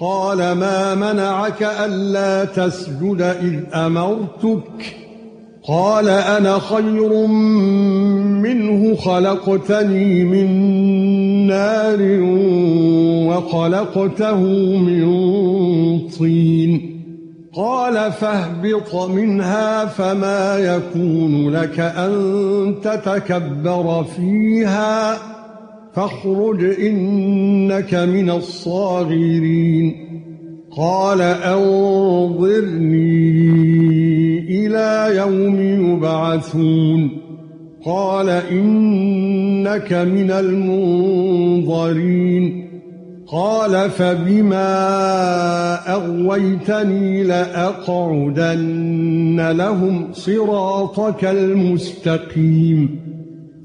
قال ما منعك ألا تسجد إذ أمرتك؟ قال أنا خير منه خلقتني من نار وخلقته من طين. قال فاهبط منها فما يكون لك أن تتكبر فيها. فاخرج إنك من الصاغرين. قال أنظرني إلى يوم يبعثون. قال إنك من المنظرين. قال فبما أغويتني لأقعدن لهم صراطك المستقيم.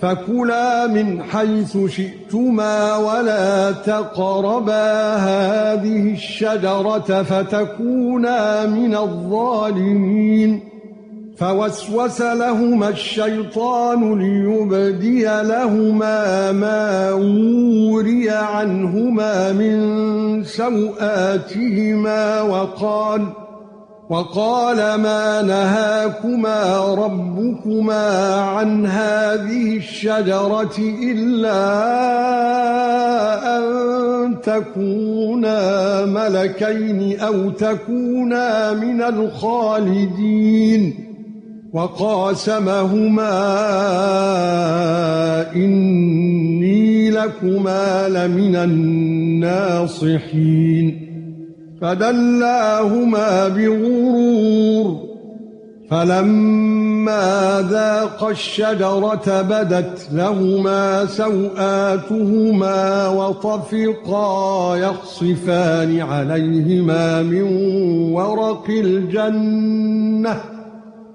فكلا من حيث شئتما ولا تقربا هذه الشجرة فتكونا من الظالمين. فوسوس لهما الشيطان ليبدي لهما ما وري عنهما من سوآتهما وقال وقال ما نهاكما ربكما عن هذه الشجرة إلا أن تكونا ملكين أو تكونا من الخالدين. وقاسمهما إني لكما لمن الناصحين. فدلاهما بغرور فلما ذاقا الشجرة بدت لهما سوآتهما وطفقا يخصفان عليهما من ورق الجنة